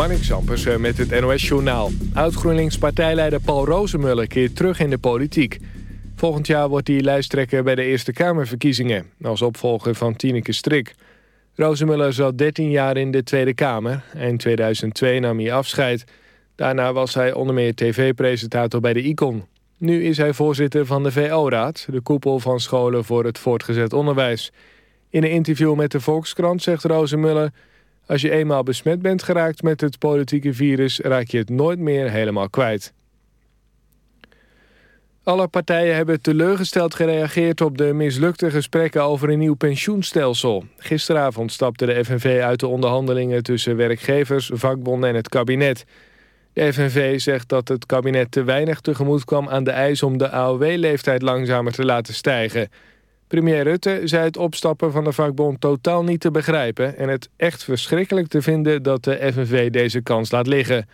Marnik Zampersen met het NOS-journaal. Oud-GroenLinks-partijleider Paul Rozemuller keert terug in de politiek. Volgend jaar wordt hij lijsttrekker bij de Eerste Kamerverkiezingen... als opvolger van Tineke Strik. Rozemuller zat 13 jaar in de Tweede Kamer. In 2002 nam hij afscheid. Daarna was hij onder meer tv-presentator bij de ICON. Nu is hij voorzitter van de VO-raad... de koepel van scholen voor het voortgezet onderwijs. In een interview met de Volkskrant zegt Rozemuller... Als je eenmaal besmet bent geraakt met het politieke virus... raak je het nooit meer helemaal kwijt. Alle partijen hebben teleurgesteld gereageerd op de mislukte gesprekken over een nieuw pensioenstelsel. Gisteravond stapte de FNV uit de onderhandelingen tussen werkgevers, vakbonden en het kabinet. De FNV zegt dat het kabinet te weinig tegemoet kwam aan de eis om de AOW-leeftijd langzamer te laten stijgen. Premier Rutte zei het opstappen van de vakbond totaal niet te begrijpen... en het echt verschrikkelijk te vinden dat de FNV deze kans laat liggen.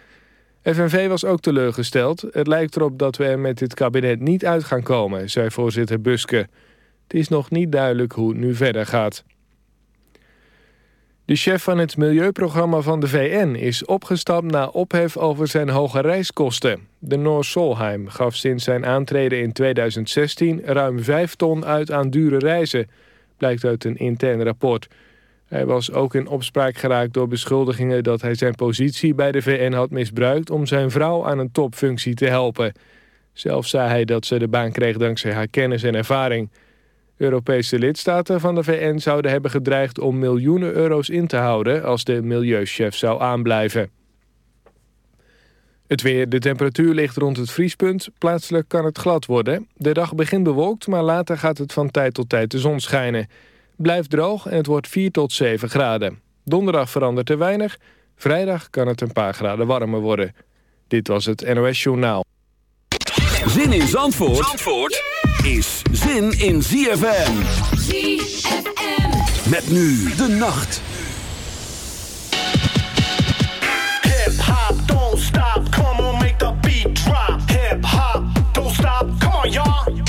FNV was ook teleurgesteld. Het lijkt erop dat we er met dit kabinet niet uit gaan komen, zei voorzitter Buske. Het is nog niet duidelijk hoe het nu verder gaat. De chef van het milieuprogramma van de VN is opgestapt na ophef over zijn hoge reiskosten. De Noor Solheim gaf sinds zijn aantreden in 2016 ruim 5 ton uit aan dure reizen, blijkt uit een intern rapport. Hij was ook in opspraak geraakt door beschuldigingen dat hij zijn positie bij de VN had misbruikt om zijn vrouw aan een topfunctie te helpen. Zelf zei hij dat ze de baan kreeg dankzij haar kennis en ervaring. Europese lidstaten van de VN zouden hebben gedreigd om miljoenen euro's in te houden als de milieuchef zou aanblijven. Het weer, de temperatuur ligt rond het vriespunt. Plaatselijk kan het glad worden. De dag begint bewolkt, maar later gaat het van tijd tot tijd de zon schijnen. Blijft droog en het wordt 4 tot 7 graden. Donderdag verandert er weinig. Vrijdag kan het een paar graden warmer worden. Dit was het NOS Journaal. Zin in Zandvoort, Zandvoort is zin in ZFM. ZFM. Met nu de nacht. Hip hop, don't stop, come on, make the beat drop. Hip hop, don't stop, come on, y'all.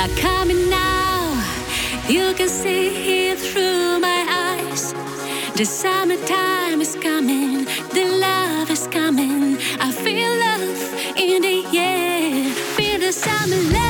Are coming now. You can see it through my eyes. The summertime is coming. The love is coming. I feel love in the air. Feel the summer love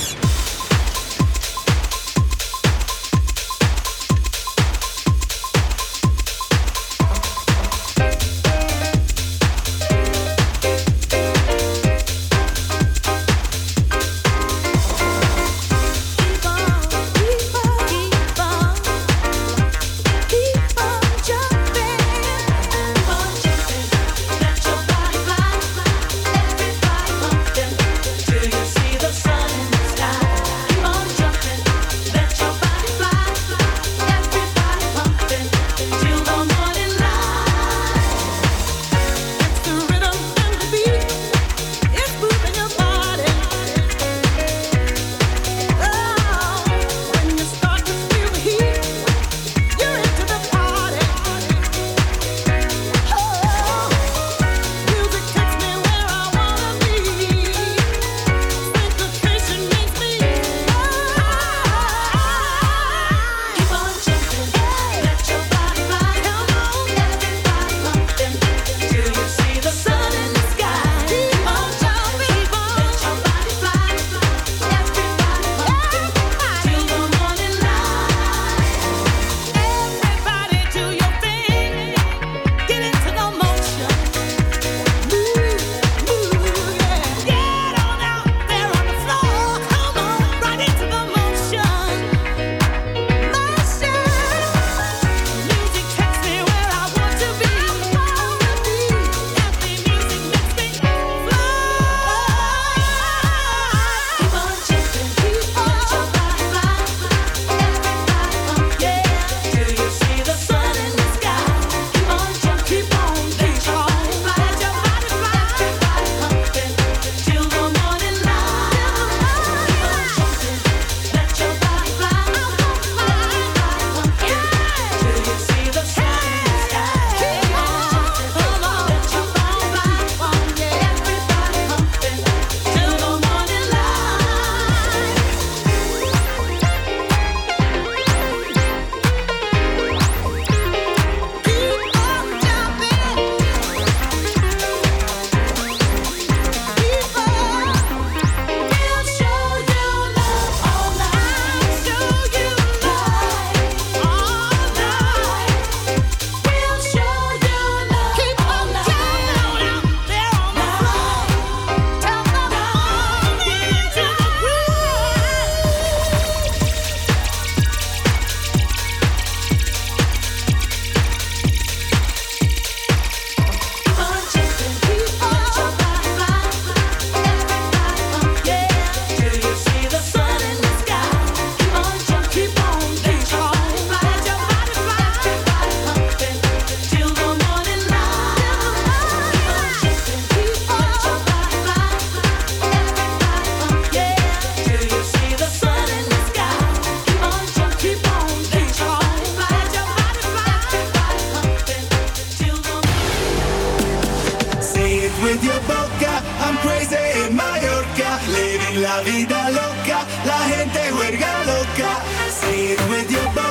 with your boca. I'm crazy in Mallorca, living la vida loca. La gente juega loca. Say it with your boca.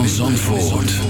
Van Zandvoort.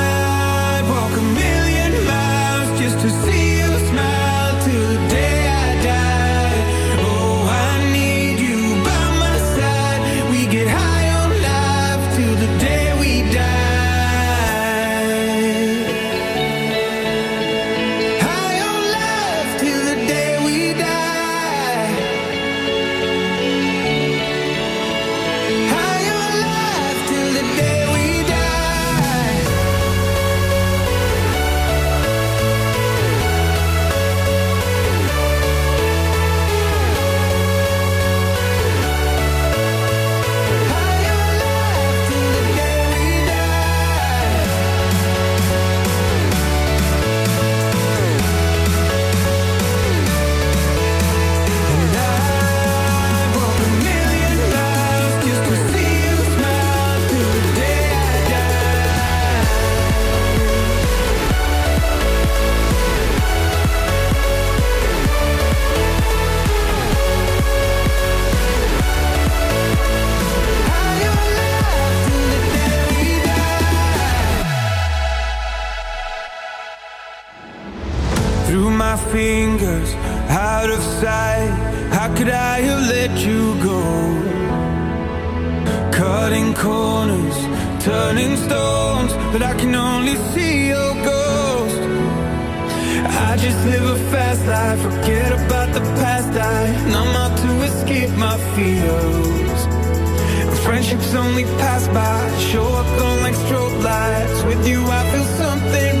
fingers out of sight. How could I have let you go? Cutting corners, turning stones But I can only see your ghost. I just live a fast life, forget about the past. I'm out to escape my fears. Friendships only pass by, show up on like strobe lights. With you I feel something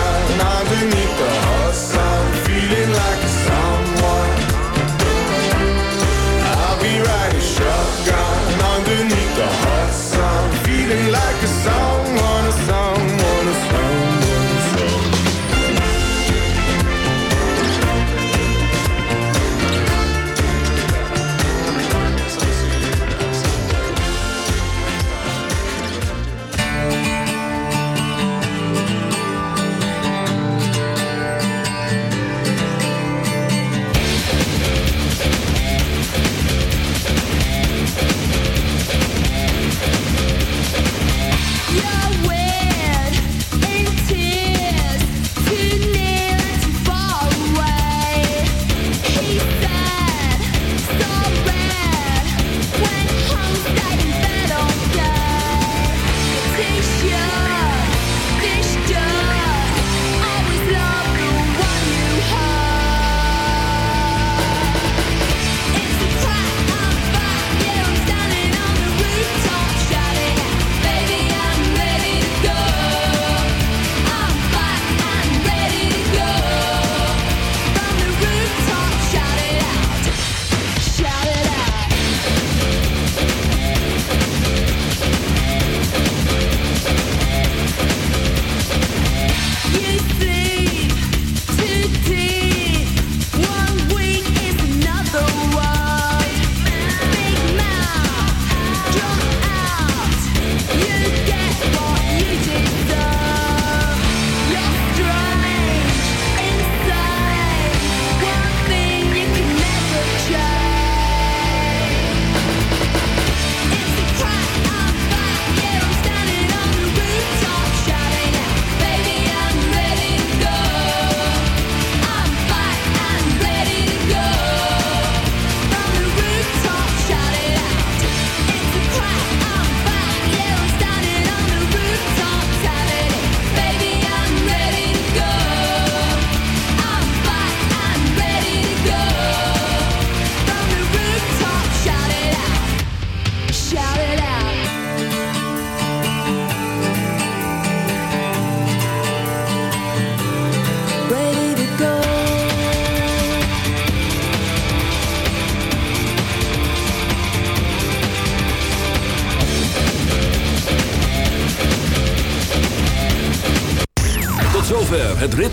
underneath the hot sun, feeling like a someone.